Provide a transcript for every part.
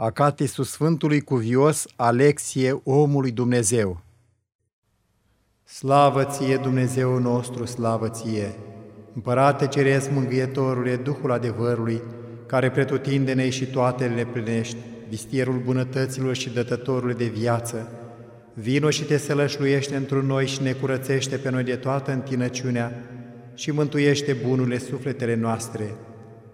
Acatisul Sfântului Cuvios Alexie, omului Dumnezeu. Slavă ție, Dumnezeu nostru, slavă ție! Împărate Ceresc, Mângâietorule, Duhul adevărului, care pretutindene și toate le plinești, vistierul bunătăților și dătătorul de viață, vino și te sălășluiește într noi și ne curățește pe noi de toată întinăciunea și mântuiește bunurile sufletele noastre,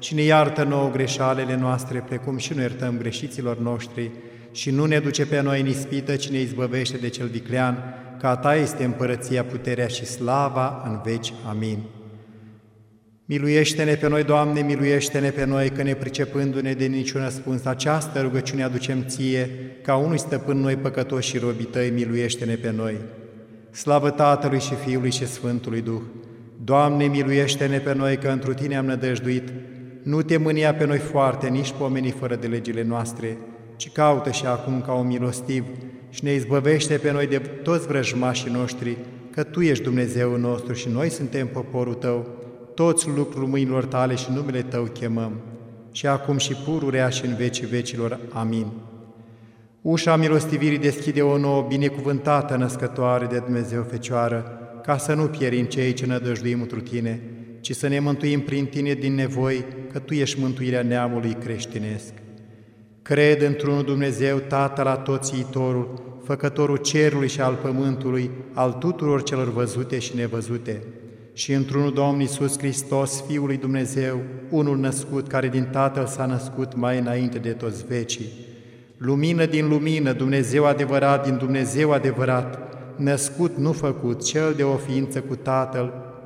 și ne iartă nouă greșalele noastre, precum și nu iertăm greșiților noștri, și nu ne duce pe noi în ispită, ci ne izbăvește de cel viclean, că a Ta este împărăția, puterea și slava în veci. Amin. Miluiește-ne pe noi, Doamne, miluiește-ne pe noi, că ne pricepându-ne de niciun răspuns, această rugăciune aducem Ție, ca unui stăpân noi păcătoși și robii Tăi, miluiește-ne pe noi. Slavă Tatălui și Fiului și Sfântului Duh! Doamne, miluiește-ne pe noi, că întru Tine am nădăjduit, nu te mânia pe noi foarte, nici pomenii fără de legile noastre, ci caută și acum ca un milostiv și ne izbăvește pe noi de toți vrăjmașii noștri, că Tu ești Dumnezeu nostru și noi suntem poporul Tău, toți lucrul mâinilor Tale și numele Tău chemăm, și acum și pururea și în vecii vecilor. Amin. Ușa milostivirii deschide o nouă binecuvântată născătoare de Dumnezeu Fecioară, ca să nu pierim cei ce nădăjduim întru Tine, ci să ne mântuim prin Tine din nevoi, că Tu ești mântuirea neamului creștinesc. Cred într-unul Dumnezeu, Tatăl la toți iitorul, Făcătorul cerului și al pământului, al tuturor celor văzute și nevăzute, și într-unul Domn Iisus Hristos, Fiul lui Dumnezeu, unul născut, care din Tatăl s-a născut mai înainte de toți vecii, lumină din lumină, Dumnezeu adevărat din Dumnezeu adevărat, născut, nu făcut, cel de o ființă cu Tatăl,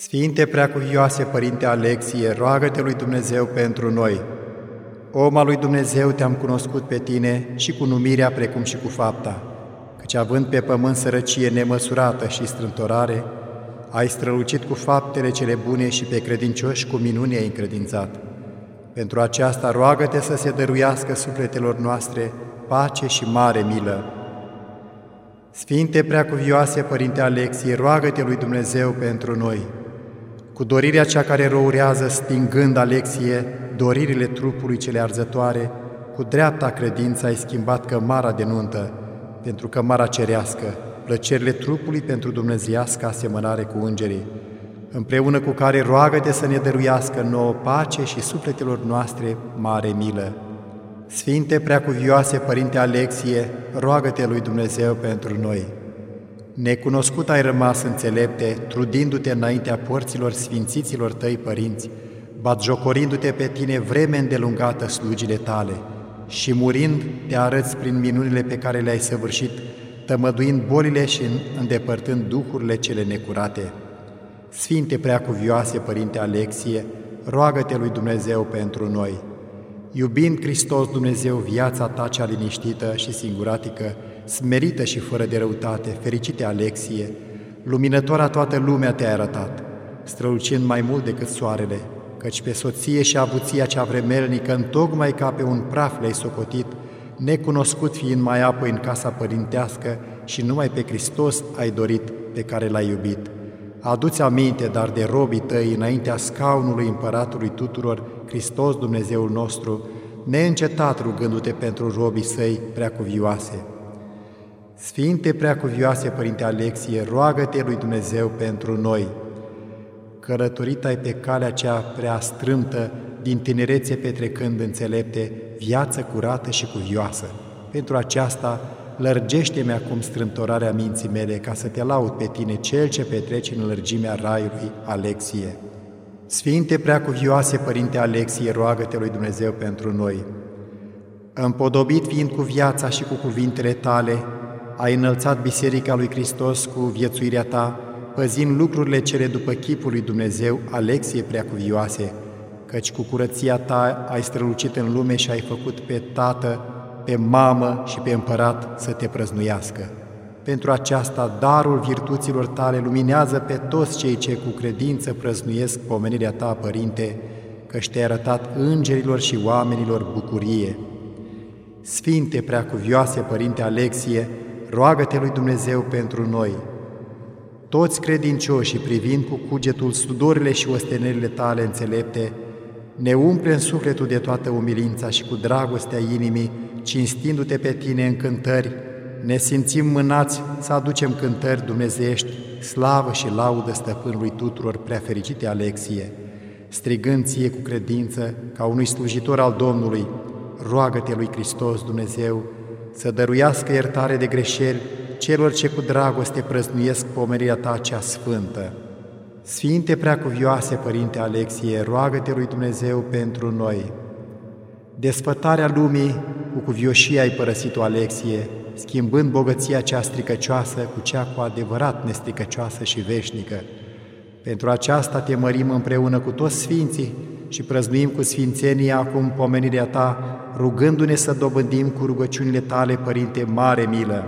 Sfinte Preacuvioase Părinte Alexie, roagă-te lui Dumnezeu pentru noi. Om al lui Dumnezeu te-am cunoscut pe tine și cu numirea precum și cu fapta, căci având pe pământ sărăcie nemăsurată și strântorare, ai strălucit cu faptele cele bune și pe credincioși cu minuni ai încredințat. Pentru aceasta roagă-te să se dăruiască sufletelor noastre pace și mare milă. Sfinte Preacuvioase Părinte Alexie, roagă-te lui Dumnezeu pentru noi cu dorirea cea care răurează, stingând, Alexie, doririle trupului cele arzătoare, cu dreapta credință ai schimbat cămara de nuntă pentru cămara cerească, plăcerile trupului pentru dumnezeiască asemănare cu îngerii, împreună cu care roagă-te să ne dăruiască nouă pace și sufletelor noastre mare milă. Sfinte Preacuvioase Părinte Alexie, roagă-te lui Dumnezeu pentru noi. Necunoscut ai rămas înțelepte, trudindu-te înaintea porților sfințiților tăi părinți, batjocorindu-te pe tine vreme îndelungată slugile tale și murind te arăți prin minunile pe care le-ai săvârșit, tămăduind bolile și îndepărtând duhurile cele necurate. Sfinte preacuvioase, Părinte Alexie, roagă-te lui Dumnezeu pentru noi. Iubind Hristos Dumnezeu viața ta cea liniștită și singuratică, smerită și fără de răutate, fericite Alexie, luminătoarea toată lumea te-ai arătat, strălucind mai mult decât soarele, căci pe soție și avuția cea vremelnică, întocmai ca pe un praf le-ai socotit, necunoscut fiind mai apoi în casa părintească și numai pe Hristos ai dorit pe care l-ai iubit. Aduți aminte, dar de robii tăi, înaintea scaunului împăratului tuturor, Hristos Dumnezeul nostru, neîncetat rugându-te pentru robii săi preacuvioase. Sfinte Preacuvioase Părinte Alexie, roagă-te lui Dumnezeu pentru noi. Călătorit ai pe calea cea prea strâmtă, din tinerețe petrecând înțelepte, viață curată și cuvioasă. Pentru aceasta, lărgește-mi acum strâmtorarea minții mele ca să te laud pe tine, cel ce petreci în lărgimea raiului, Alexie. Sfinte Preacuvioase Părinte Alexie, roagă-te lui Dumnezeu pentru noi. Împodobit fiind cu viața și cu cuvintele tale, ai înălțat Biserica lui Hristos cu viețuirea ta, păzind lucrurile cele după chipul lui Dumnezeu, Alexie preacuvioase, căci cu curăția ta ai strălucit în lume și ai făcut pe tată, pe mamă și pe împărat să te prăznuiască. Pentru aceasta, darul virtuților tale luminează pe toți cei ce cu credință prăznuiesc pomenirea ta, Părinte, căci te-ai arătat îngerilor și oamenilor bucurie. Sfinte preacuvioase, Părinte Alexie, roagă-te lui Dumnezeu pentru noi. Toți credincioșii, privind cu cugetul sudorile și ostenerile tale înțelepte, ne umple în sufletul de toată umilința și cu dragostea inimii, cinstindu-te pe tine în cântări, ne simțim mânați să aducem cântări dumnezeiești, slavă și laudă stăpânului tuturor preafericite Alexie, strigând ție cu credință, ca unui slujitor al Domnului, roagă-te lui Hristos Dumnezeu, să dăruiască iertare de greșeli celor ce cu dragoste prăznuiesc pomeria ta cea sfântă. Sfinte preacuvioase, Părinte Alexie, roagă-te lui Dumnezeu pentru noi. Desfătarea lumii cu cuvioșie ai părăsit-o, Alexie, schimbând bogăția cea stricăcioasă cu cea cu adevărat nestricăcioasă și veșnică. Pentru aceasta te mărim împreună cu toți sfinții și prăznuim cu sfințenia acum pomenirea ta, rugându-ne să dobândim cu rugăciunile tale, Părinte, mare milă.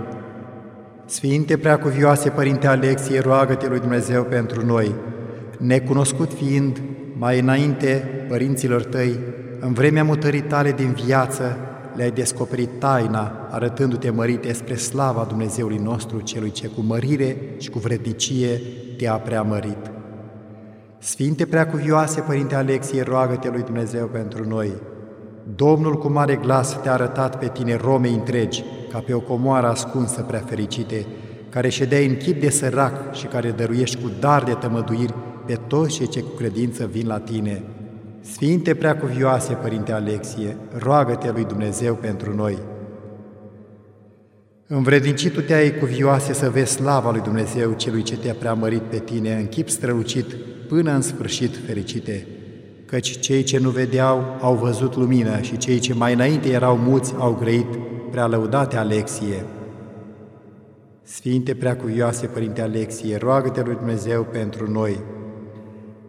Sfinte preacuvioase, Părinte Alexie, roagă-te lui Dumnezeu pentru noi, necunoscut fiind mai înainte părinților tăi, în vremea mutării tale din viață, le-ai descoperit taina, arătându-te mărite spre slava Dumnezeului nostru, celui ce cu mărire și cu vrednicie te-a preamărit. Sfinte preacuvioase, Părinte Alexie, roagă-te lui Dumnezeu pentru noi. Domnul cu mare glas te-a arătat pe tine Romei întregi, ca pe o comoară ascunsă prea fericite, care ședeai în chip de sărac și care dăruiești cu dar de tămăduiri pe toți cei ce cu credință vin la tine. Sfinte preacuvioase, Părinte Alexie, roagă-te lui Dumnezeu pentru noi. Învrednicit te-ai cuvioase să vezi slava lui Dumnezeu, celui ce te-a preamărit pe tine, în chip strălucit, până în sfârșit fericite, căci cei ce nu vedeau au văzut lumină și cei ce mai înainte erau muți au grăit prea lăudate Alexie. Sfinte preacuvioase, Părinte Alexie, roagă-te lui Dumnezeu pentru noi.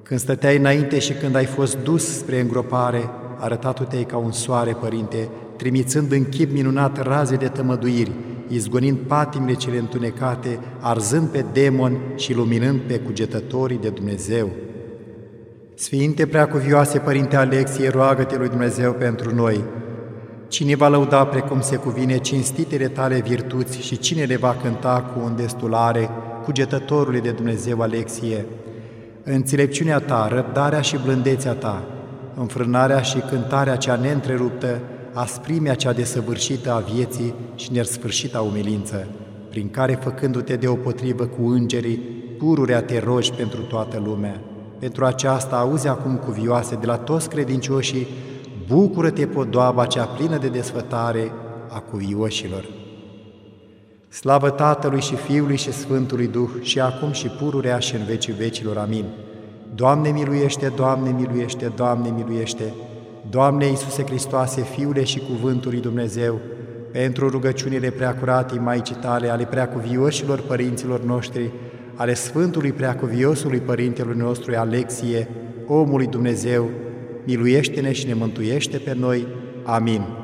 Când stăteai înainte și când ai fost dus spre îngropare, arătatul-te ca un soare, Părinte, trimițând în chip minunat raze de tămăduiri, izgonind patimile cele întunecate, arzând pe demoni și luminând pe cugetătorii de Dumnezeu. Sfinte preacuvioase, Părinte Alexie, roagă-te lui Dumnezeu pentru noi. Cine va lăuda precum se cuvine cinstitele tale virtuți și cine le va cânta cu îndestulare, cugetătorului de Dumnezeu Alexie? Înțelepciunea ta, răbdarea și blândețea ta, înfrânarea și cântarea cea neîntreruptă, asprimea cea desăvârșită a vieții și nersfârșita umilință, prin care, făcându-te deopotrivă cu îngerii, pururea te rogi pentru toată lumea. Pentru aceasta auzi acum cuvioase de la toți credincioșii, bucură-te podoaba cea plină de desfătare a cuvioșilor. Slavă Tatălui și Fiului și Sfântului Duh și acum și pururea și în vecii vecilor. Amin. Doamne miluiește, Doamne miluiește, Doamne miluiește, Doamne Iisuse Hristoase, Fiule și Cuvântul lui Dumnezeu, pentru rugăciunile preacurate Maicii Tale, ale preacuvioșilor părinților noștri, ale Sfântului Preacuviosului Părintelui nostru Alexie, omului Dumnezeu, miluiește-ne și ne mântuiește pe noi. Amin.